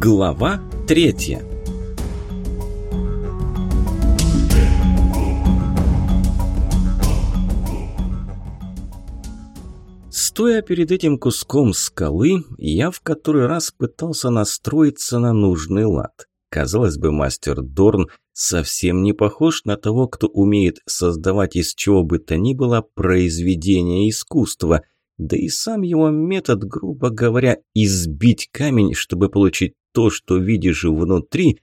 Глава третья Стоя перед этим куском скалы, я в который раз пытался настроиться на нужный лад. Казалось бы, мастер Дорн совсем не похож на того, кто умеет создавать из чего бы то ни было произведение искусства – да и сам его метод, грубо говоря, избить камень, чтобы получить то, что видишь внутри,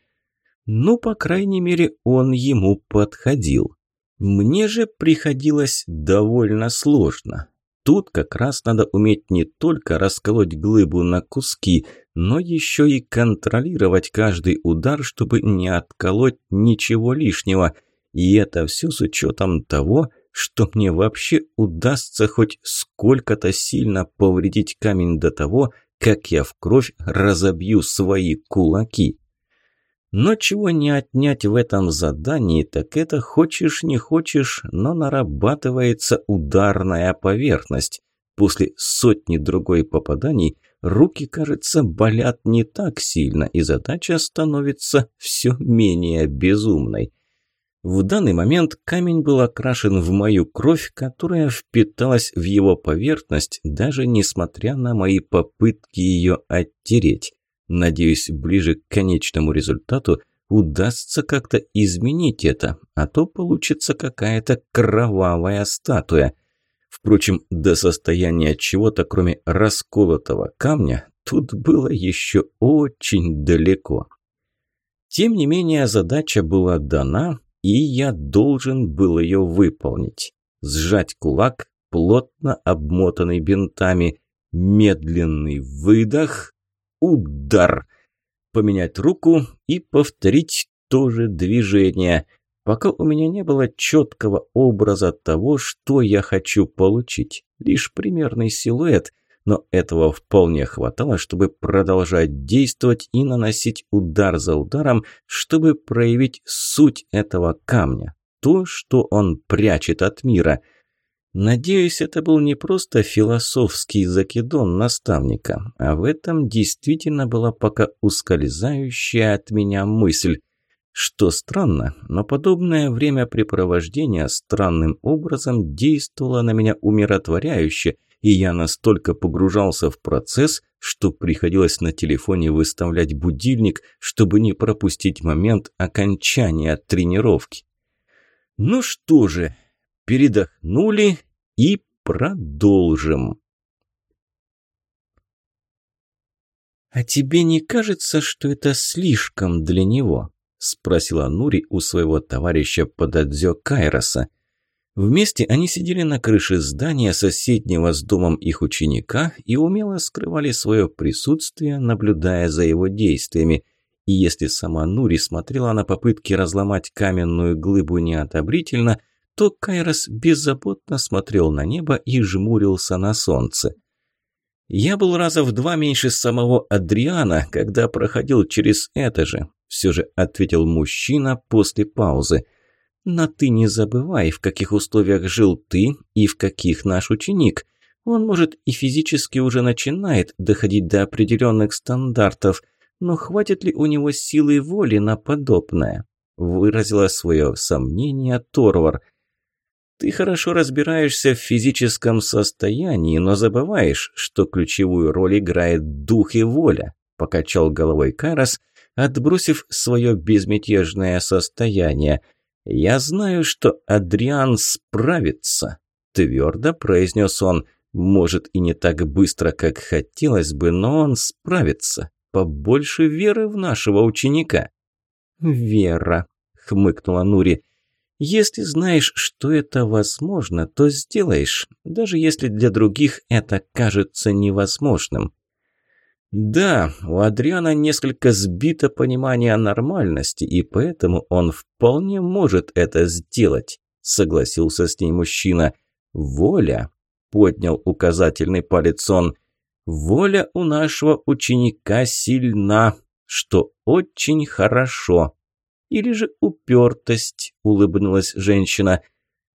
ну, по крайней мере, он ему подходил. Мне же приходилось довольно сложно. Тут как раз надо уметь не только расколоть глыбу на куски, но еще и контролировать каждый удар, чтобы не отколоть ничего лишнего. И это все с учетом того, что мне вообще удастся хоть сколько-то сильно повредить камень до того, как я в кровь разобью свои кулаки. Но чего не отнять в этом задании, так это хочешь не хочешь, но нарабатывается ударная поверхность. После сотни другой попаданий руки, кажется, болят не так сильно, и задача становится все менее безумной. В данный момент камень был окрашен в мою кровь, которая впиталась в его поверхность, даже несмотря на мои попытки ее оттереть. Надеюсь, ближе к конечному результату удастся как-то изменить это, а то получится какая-то кровавая статуя. Впрочем, до состояния чего-то, кроме расколотого камня, тут было еще очень далеко. Тем не менее, задача была дана, и я должен был ее выполнить. Сжать кулак, плотно обмотанный бинтами, медленный выдох, удар, поменять руку и повторить то же движение, пока у меня не было четкого образа того, что я хочу получить, лишь примерный силуэт – но этого вполне хватало, чтобы продолжать действовать и наносить удар за ударом, чтобы проявить суть этого камня, то, что он прячет от мира. Надеюсь, это был не просто философский закидон наставника, а в этом действительно была пока ускользающая от меня мысль. Что странно, но подобное времяпрепровождение странным образом действовало на меня умиротворяюще, и я настолько погружался в процесс, что приходилось на телефоне выставлять будильник, чтобы не пропустить момент окончания тренировки. Ну что же, передохнули и продолжим. «А тебе не кажется, что это слишком для него?» – спросила Нури у своего товарища Подадзё Кайроса. Вместе они сидели на крыше здания соседнего с домом их ученика и умело скрывали свое присутствие, наблюдая за его действиями. И если сама Нури смотрела на попытки разломать каменную глыбу неодобрительно, то Кайрос беззаботно смотрел на небо и жмурился на солнце. «Я был раза в два меньше самого Адриана, когда проходил через это же», все же ответил мужчина после паузы – но ты не забывай, в каких условиях жил ты и в каких наш ученик. Он, может, и физически уже начинает доходить до определенных стандартов, но хватит ли у него силы воли на подобное?» Выразила свое сомнение Торвар. «Ты хорошо разбираешься в физическом состоянии, но забываешь, что ключевую роль играет дух и воля», покачал головой Карас, отбросив свое безмятежное состояние – «Я знаю, что Адриан справится», – твердо произнес он. «Может, и не так быстро, как хотелось бы, но он справится. Побольше веры в нашего ученика». «Вера», – хмыкнула Нури. «Если знаешь, что это возможно, то сделаешь, даже если для других это кажется невозможным». Да, у Адриана несколько сбито понимание нормальности, и поэтому он вполне может это сделать, согласился с ней мужчина. Воля, поднял указательный палец он. Воля у нашего ученика сильна, что очень хорошо. Или же упертость, улыбнулась женщина.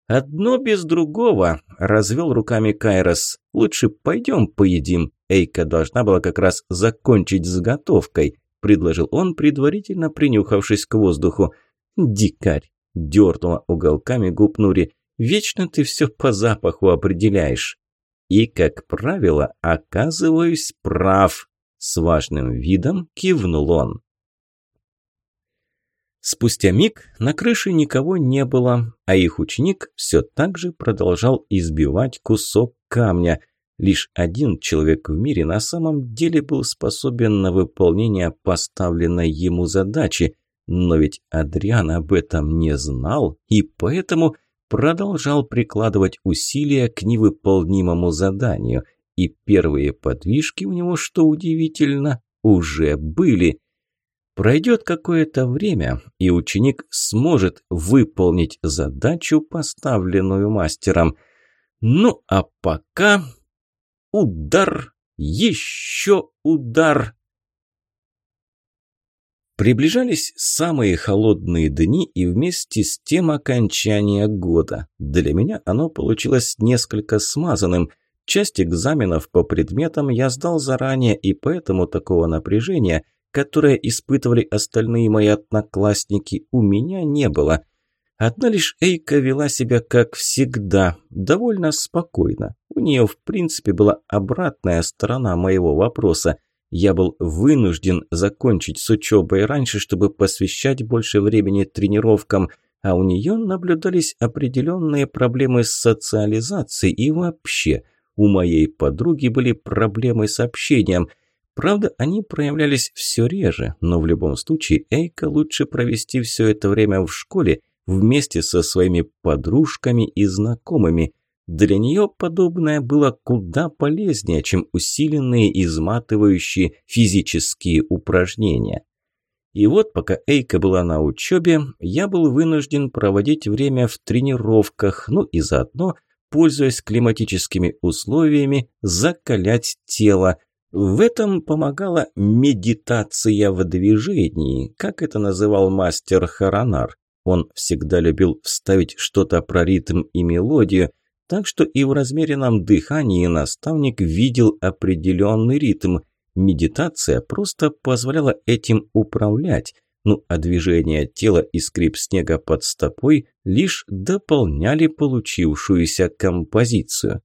«Одно без другого», – развел руками Кайрос. «Лучше пойдем поедим. Эйка должна была как раз закончить с готовкой», – предложил он, предварительно принюхавшись к воздуху. «Дикарь!» – дернула уголками губ Нури. «Вечно ты все по запаху определяешь». И, как правило, оказываюсь прав. С важным видом кивнул он. Спустя миг на крыше никого не было, а их ученик все так же продолжал избивать кусок камня. Лишь один человек в мире на самом деле был способен на выполнение поставленной ему задачи, но ведь Адриан об этом не знал и поэтому продолжал прикладывать усилия к невыполнимому заданию, и первые подвижки у него, что удивительно, уже были – Пройдет какое-то время, и ученик сможет выполнить задачу, поставленную мастером. Ну а пока... Удар! Еще удар! Приближались самые холодные дни и вместе с тем окончание года. Для меня оно получилось несколько смазанным. Часть экзаменов по предметам я сдал заранее, и поэтому такого напряжения – которое испытывали остальные мои одноклассники, у меня не было. Одна лишь Эйка вела себя как всегда, довольно спокойно. У нее, в принципе, была обратная сторона моего вопроса. Я был вынужден закончить с учебой раньше, чтобы посвящать больше времени тренировкам, а у нее наблюдались определенные проблемы с социализацией и вообще. У моей подруги были проблемы с общением – Правда, они проявлялись все реже, но в любом случае Эйка лучше провести все это время в школе вместе со своими подружками и знакомыми. Для нее подобное было куда полезнее, чем усиленные изматывающие физические упражнения. И вот пока Эйка была на учебе, я был вынужден проводить время в тренировках, ну и заодно, пользуясь климатическими условиями, закалять тело – в этом помогала медитация в движении, как это называл мастер Харанар. Он всегда любил вставить что-то про ритм и мелодию, так что и в размеренном дыхании наставник видел определенный ритм. Медитация просто позволяла этим управлять, ну а движение тела и скрип снега под стопой лишь дополняли получившуюся композицию.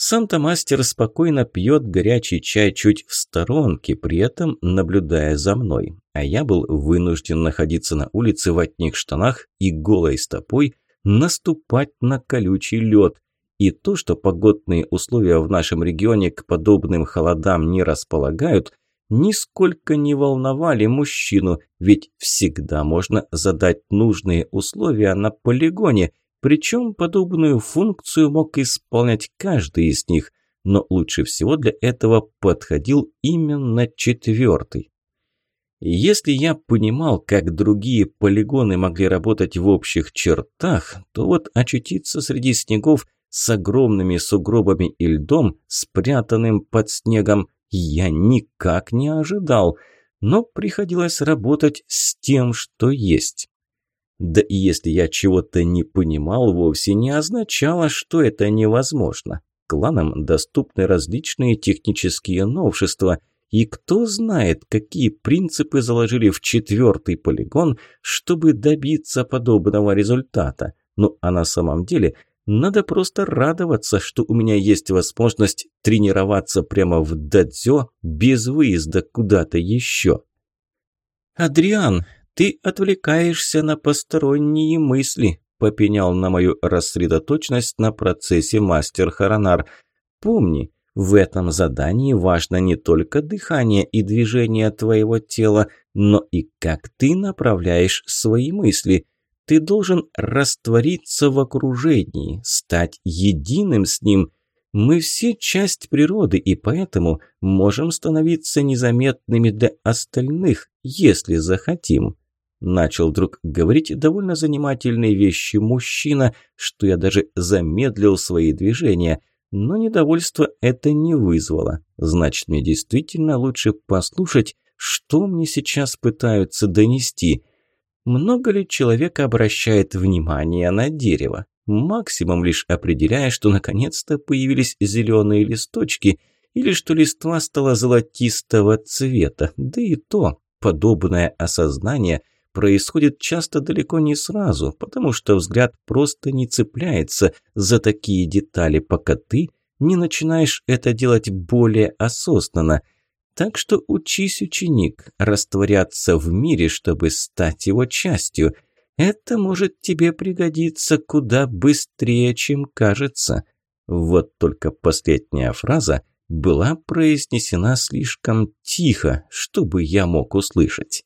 Сам-то мастер спокойно пьет горячий чай чуть в сторонке, при этом наблюдая за мной. А я был вынужден находиться на улице в одних штанах и голой стопой наступать на колючий лед. И то, что погодные условия в нашем регионе к подобным холодам не располагают, нисколько не волновали мужчину, ведь всегда можно задать нужные условия на полигоне – причем подобную функцию мог исполнять каждый из них, но лучше всего для этого подходил именно четвертый. Если я понимал, как другие полигоны могли работать в общих чертах, то вот очутиться среди снегов с огромными сугробами и льдом, спрятанным под снегом, я никак не ожидал, но приходилось работать с тем, что есть. Да и если я чего-то не понимал, вовсе не означало, что это невозможно. Кланам доступны различные технические новшества, и кто знает, какие принципы заложили в четвертый полигон, чтобы добиться подобного результата. Ну а на самом деле надо просто радоваться, что у меня есть возможность тренироваться прямо в дадзё без выезда куда-то еще. «Адриан, «Ты отвлекаешься на посторонние мысли», – попенял на мою рассредоточенность на процессе мастер Харанар. «Помни, в этом задании важно не только дыхание и движение твоего тела, но и как ты направляешь свои мысли. Ты должен раствориться в окружении, стать единым с ним. Мы все часть природы, и поэтому можем становиться незаметными для остальных, если захотим». Начал вдруг говорить довольно занимательные вещи мужчина, что я даже замедлил свои движения. Но недовольство это не вызвало. Значит, мне действительно лучше послушать, что мне сейчас пытаются донести. Много ли человек обращает внимание на дерево? Максимум лишь определяя, что наконец-то появились зеленые листочки, или что листва стала золотистого цвета. Да и то, подобное осознание происходит часто далеко не сразу, потому что взгляд просто не цепляется за такие детали, пока ты не начинаешь это делать более осознанно. Так что учись, ученик, растворяться в мире, чтобы стать его частью. Это может тебе пригодиться куда быстрее, чем кажется. Вот только последняя фраза была произнесена слишком тихо, чтобы я мог услышать.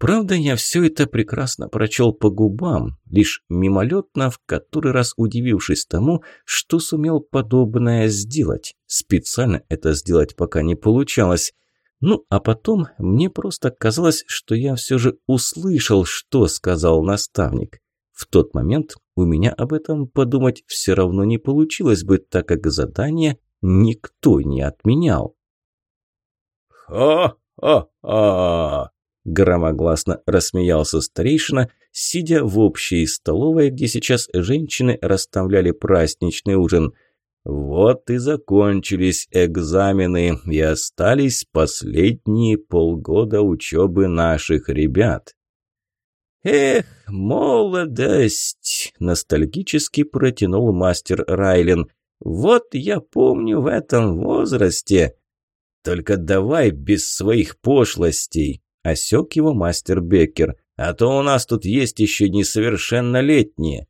Правда, я все это прекрасно прочел по губам, лишь мимолетно, в который раз удивившись тому, что сумел подобное сделать. Специально это сделать пока не получалось. Ну, а потом мне просто казалось, что я все же услышал, что сказал наставник. В тот момент у меня об этом подумать все равно не получилось бы, так как задание никто не отменял. «Ха-ха-ха!» Громогласно рассмеялся старейшина, сидя в общей столовой, где сейчас женщины расставляли праздничный ужин. «Вот и закончились экзамены, и остались последние полгода учебы наших ребят». «Эх, молодость!» – ностальгически протянул мастер Райлен. «Вот я помню в этом возрасте...» «Только давай без своих пошлостей!» Осек его мастер Беккер. «А то у нас тут есть еще несовершеннолетние».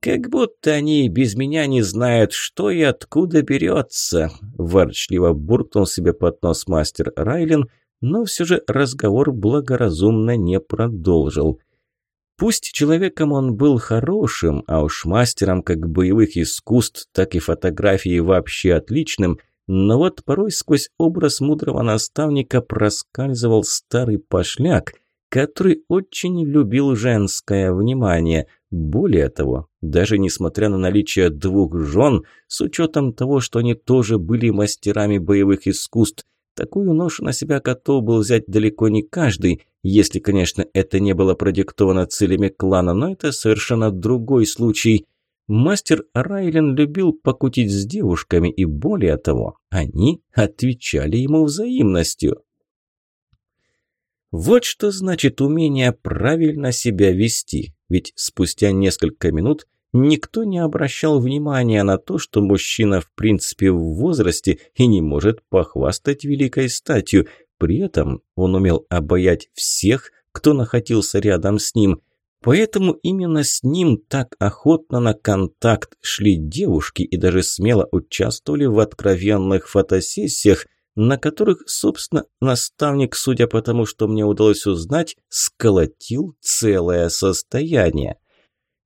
«Как будто они без меня не знают, что и откуда берется», – ворчливо буркнул себе под нос мастер Райлен, но все же разговор благоразумно не продолжил. Пусть человеком он был хорошим, а уж мастером как боевых искусств, так и фотографии вообще отличным – но вот порой сквозь образ мудрого наставника проскальзывал старый пошляк, который очень любил женское внимание. Более того, даже несмотря на наличие двух жен, с учетом того, что они тоже были мастерами боевых искусств, такую ношу на себя готов был взять далеко не каждый, если, конечно, это не было продиктовано целями клана, но это совершенно другой случай – Мастер Райлен любил покутить с девушками, и более того, они отвечали ему взаимностью. Вот что значит умение правильно себя вести, ведь спустя несколько минут никто не обращал внимания на то, что мужчина в принципе в возрасте и не может похвастать великой статью, при этом он умел обаять всех, кто находился рядом с ним – Поэтому именно с ним так охотно на контакт шли девушки и даже смело участвовали в откровенных фотосессиях, на которых, собственно, наставник, судя по тому, что мне удалось узнать, сколотил целое состояние.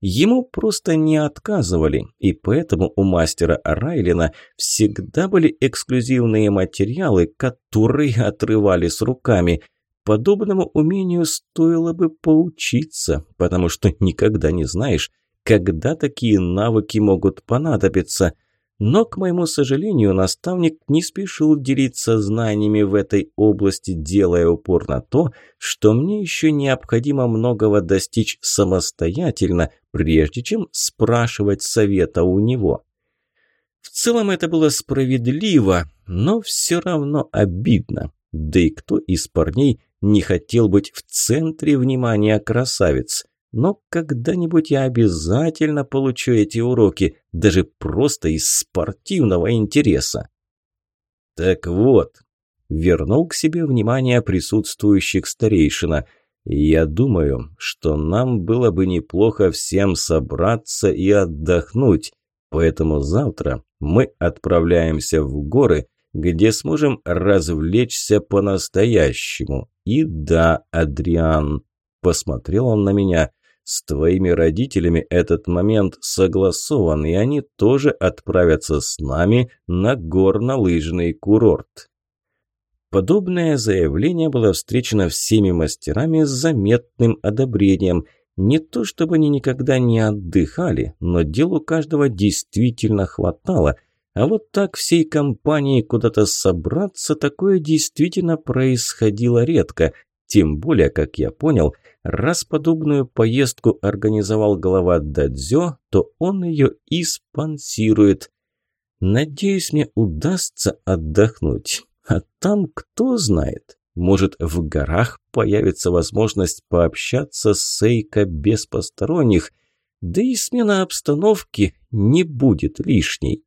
Ему просто не отказывали, и поэтому у мастера Райлина всегда были эксклюзивные материалы, которые отрывали с руками – Подобному умению стоило бы поучиться, потому что никогда не знаешь, когда такие навыки могут понадобиться. Но, к моему сожалению, наставник не спешил делиться знаниями в этой области, делая упор на то, что мне еще необходимо многого достичь самостоятельно, прежде чем спрашивать совета у него. В целом это было справедливо, но все равно обидно. Да и кто из парней не хотел быть в центре внимания красавиц. Но когда-нибудь я обязательно получу эти уроки, даже просто из спортивного интереса. Так вот, вернул к себе внимание присутствующих старейшина. Я думаю, что нам было бы неплохо всем собраться и отдохнуть, поэтому завтра мы отправляемся в горы – где сможем развлечься по-настоящему. И да, Адриан, посмотрел он на меня, с твоими родителями этот момент согласован, и они тоже отправятся с нами на горнолыжный курорт. Подобное заявление было встречено всеми мастерами с заметным одобрением. Не то чтобы они никогда не отдыхали, но делу каждого действительно хватало – а вот так всей компанией куда-то собраться, такое действительно происходило редко. Тем более, как я понял, раз подобную поездку организовал глава Дадзё, то он ее и спонсирует. Надеюсь, мне удастся отдохнуть. А там кто знает, может, в горах появится возможность пообщаться с Сейко без посторонних, да и смена обстановки не будет лишней.